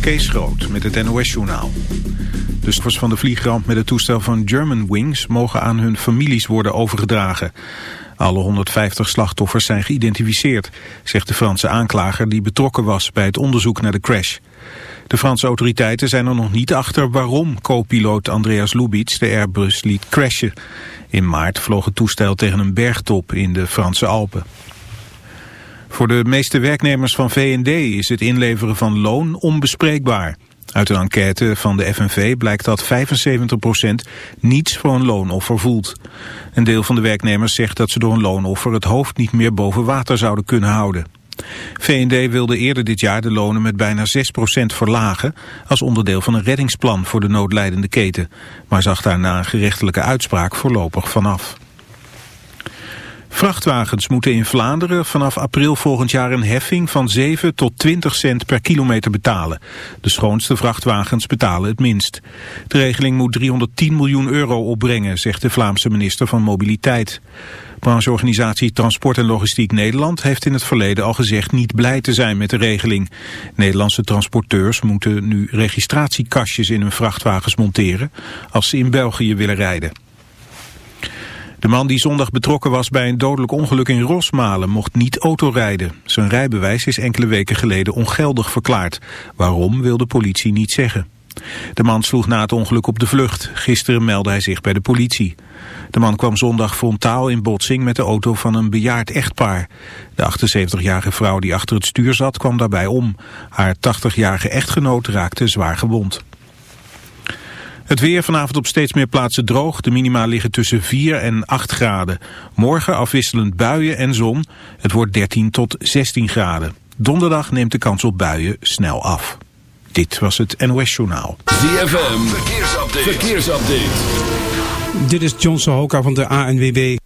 Kees Groot met het NOS-journaal. De stoffers van de vliegramp met het toestel van Germanwings mogen aan hun families worden overgedragen. Alle 150 slachtoffers zijn geïdentificeerd, zegt de Franse aanklager die betrokken was bij het onderzoek naar de crash. De Franse autoriteiten zijn er nog niet achter waarom co-piloot Andreas Lubitz de Airbus liet crashen. In maart vloog het toestel tegen een bergtop in de Franse Alpen. Voor de meeste werknemers van V&D is het inleveren van loon onbespreekbaar. Uit een enquête van de FNV blijkt dat 75% niets voor een loonoffer voelt. Een deel van de werknemers zegt dat ze door een loonoffer het hoofd niet meer boven water zouden kunnen houden. V&D wilde eerder dit jaar de lonen met bijna 6% verlagen als onderdeel van een reddingsplan voor de noodlijdende keten, maar zag daar na een gerechtelijke uitspraak voorlopig vanaf. Vrachtwagens moeten in Vlaanderen vanaf april volgend jaar een heffing van 7 tot 20 cent per kilometer betalen. De schoonste vrachtwagens betalen het minst. De regeling moet 310 miljoen euro opbrengen, zegt de Vlaamse minister van Mobiliteit. Brancheorganisatie Transport en Logistiek Nederland heeft in het verleden al gezegd niet blij te zijn met de regeling. Nederlandse transporteurs moeten nu registratiekastjes in hun vrachtwagens monteren als ze in België willen rijden. De man die zondag betrokken was bij een dodelijk ongeluk in Rosmalen mocht niet autorijden. Zijn rijbewijs is enkele weken geleden ongeldig verklaard. Waarom wil de politie niet zeggen. De man sloeg na het ongeluk op de vlucht. Gisteren meldde hij zich bij de politie. De man kwam zondag frontaal in botsing met de auto van een bejaard echtpaar. De 78-jarige vrouw die achter het stuur zat kwam daarbij om. Haar 80-jarige echtgenoot raakte zwaar gewond. Het weer vanavond op steeds meer plaatsen droog. De minima liggen tussen 4 en 8 graden. Morgen afwisselend buien en zon. Het wordt 13 tot 16 graden. Donderdag neemt de kans op buien snel af. Dit was het NOS Journaal. ZFM, verkeersupdate. verkeersupdate. Dit is John Sohoka van de ANWB.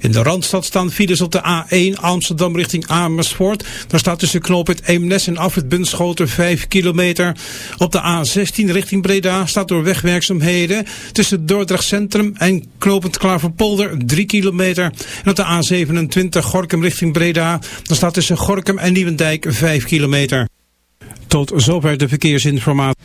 In de Randstad staan files op de A1 Amsterdam richting Amersfoort. Daar staat tussen knooppunt Eemnes en Afrit Bunschoten 5 kilometer. Op de A16 richting Breda staat door wegwerkzaamheden tussen Dordrecht Centrum en knooppunt Klaverpolder 3 kilometer. En op de A27 Gorkum richting Breda. Daar staat tussen Gorkum en Nieuwendijk 5 kilometer. Tot zover de verkeersinformatie.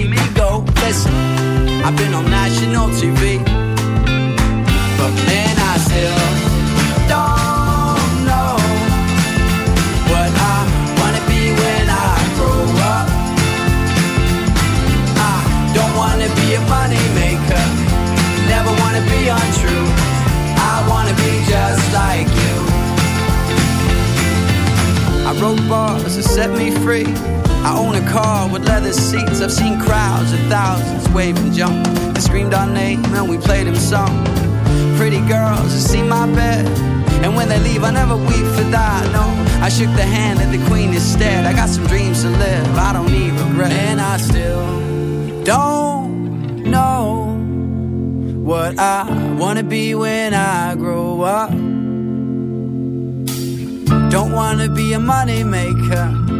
See me go. Listen. I've been on national TV, but man, I still don't know what I wanna be when I grow up. I don't wanna be a money maker, never wanna be untrue. I wanna be just like you. I wrote bars set me free. I own a car with leather seats. I've seen crowds of thousands wave and jump. They screamed our name and we played them song. Pretty girls that see my bed. And when they leave, I never weep for that. No, I shook the hand of the queen instead. I got some dreams to live. I don't need regret. And I still don't know what I wanna be when I grow up. Don't wanna be a money maker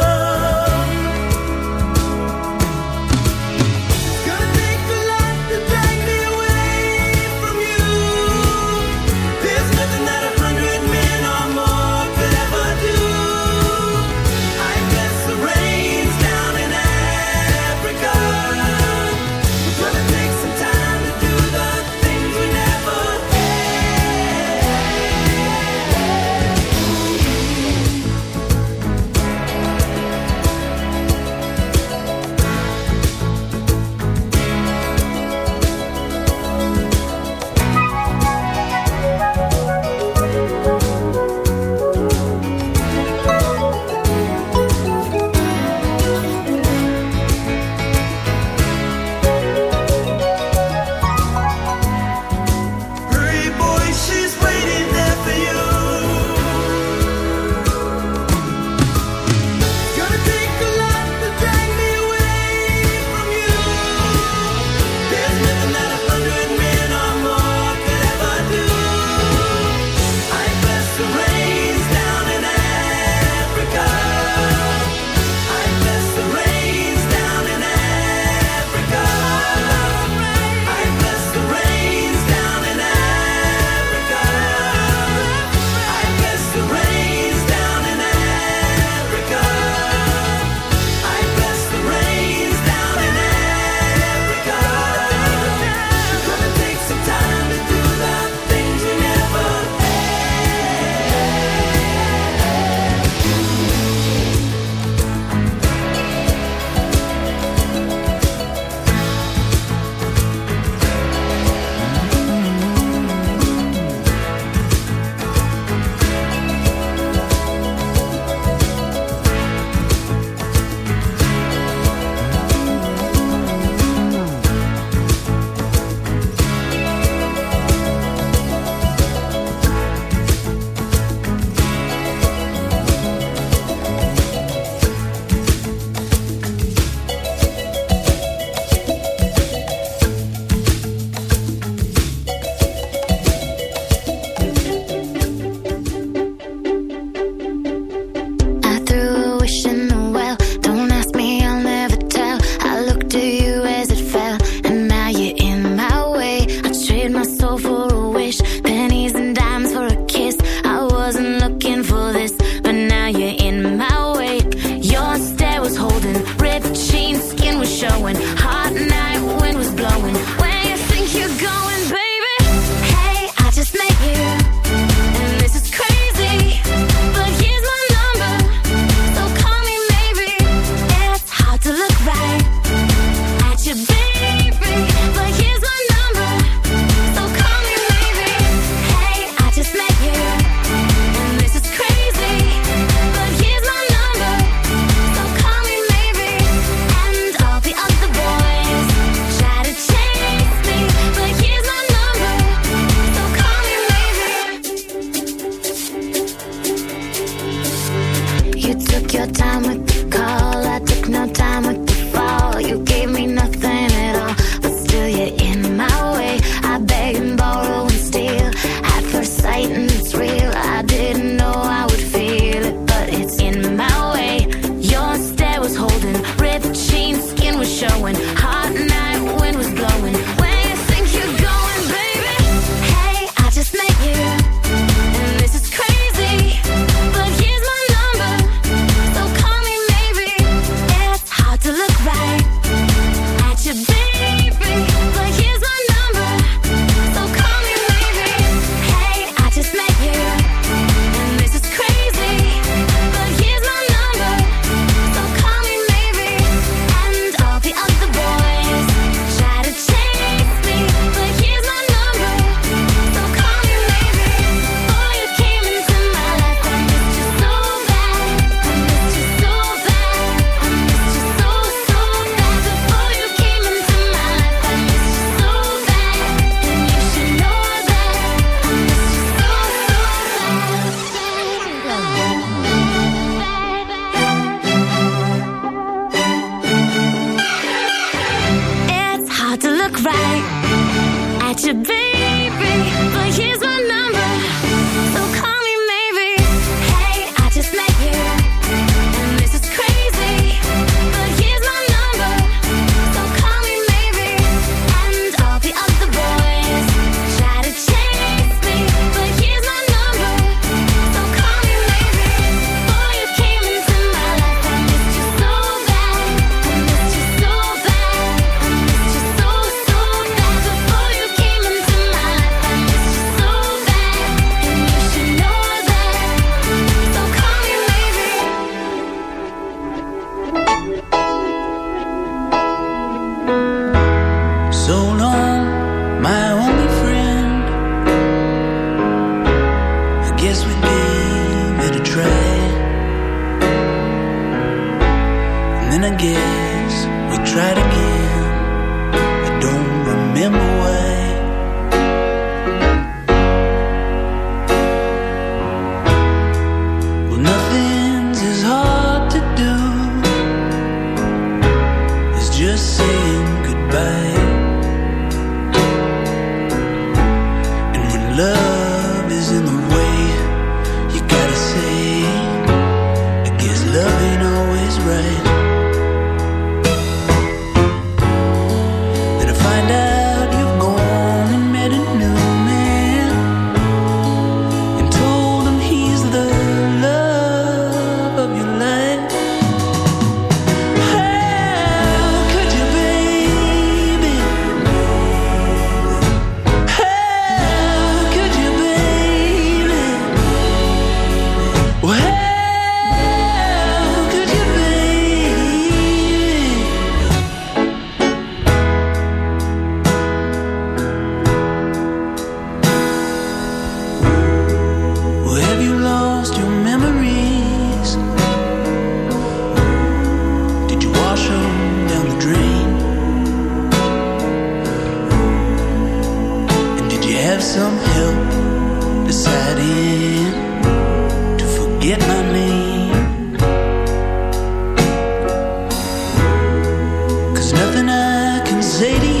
Lady.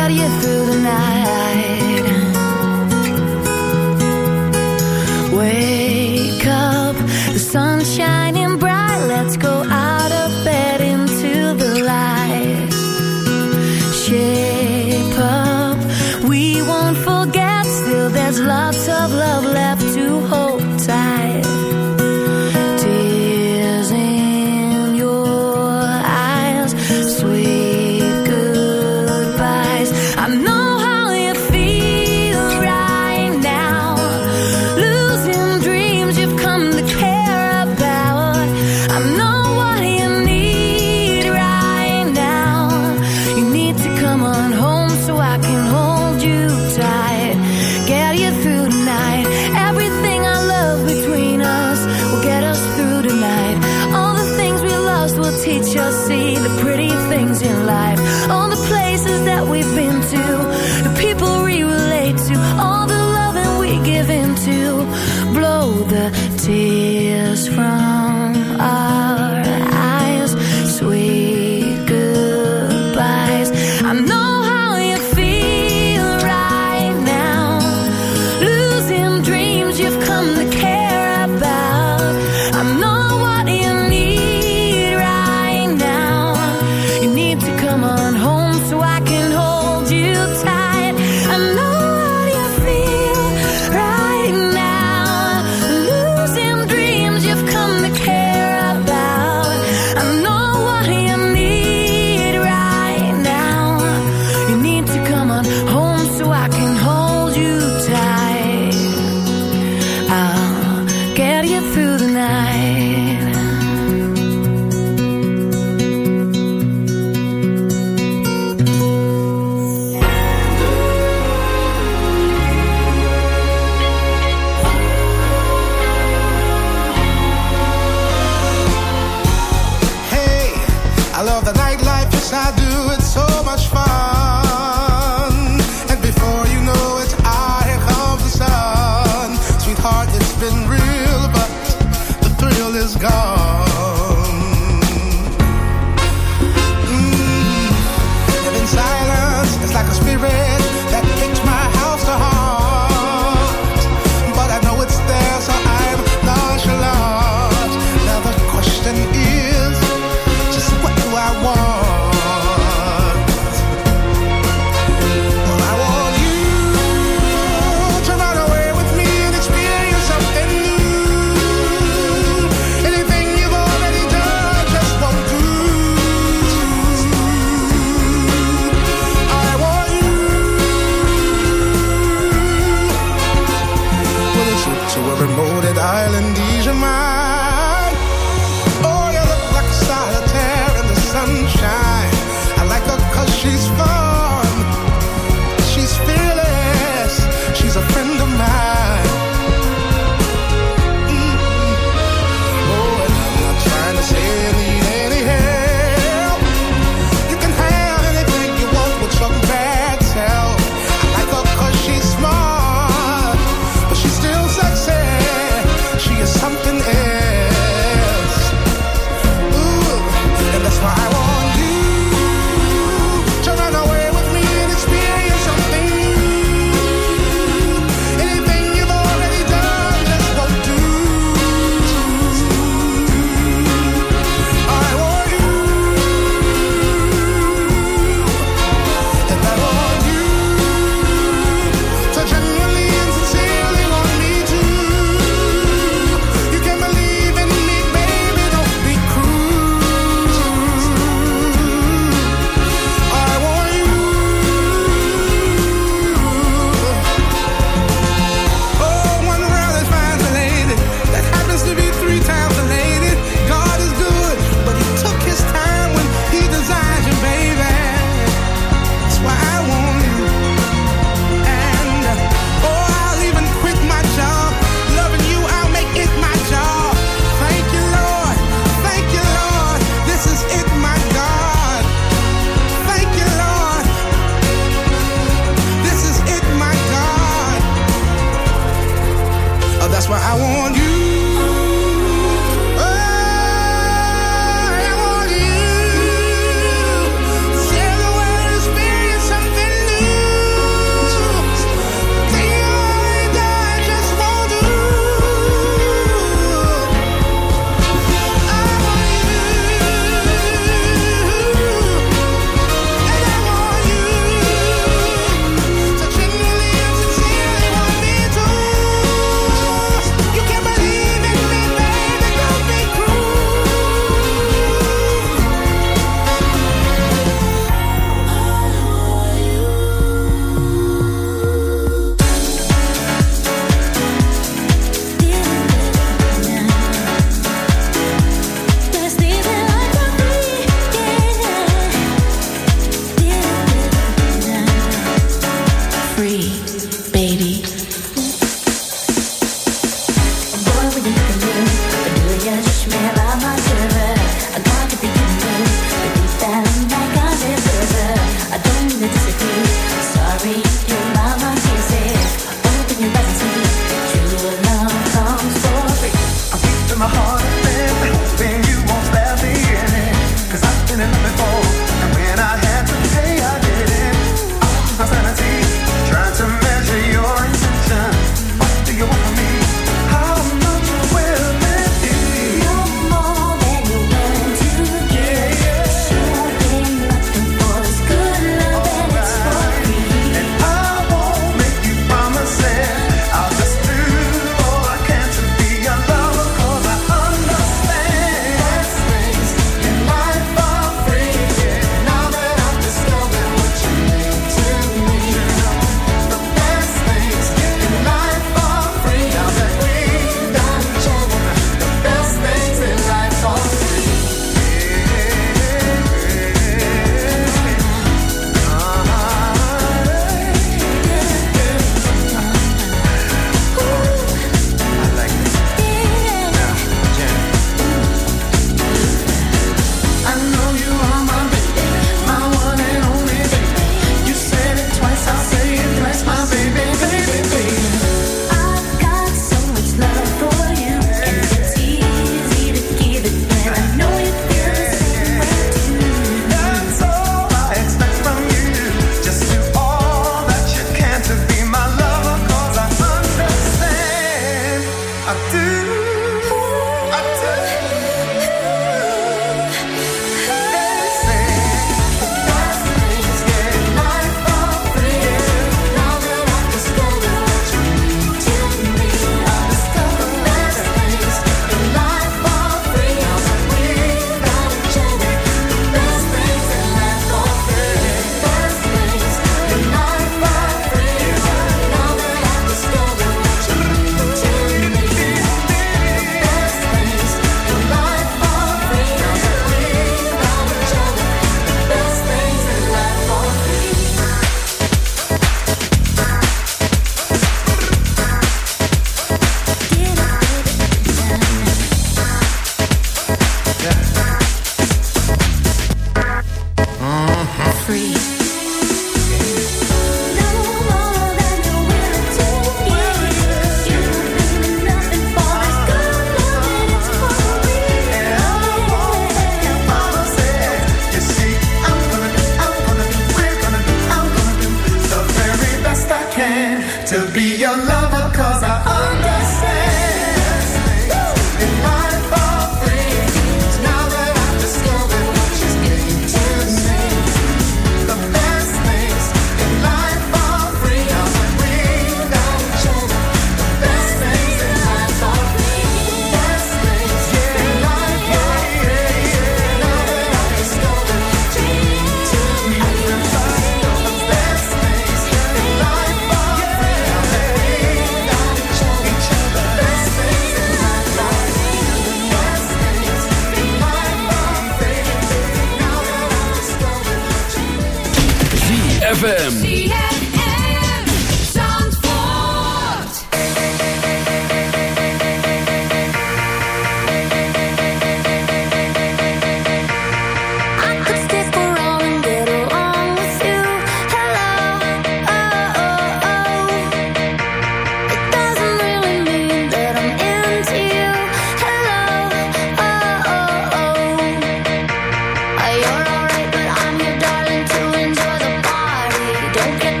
don't get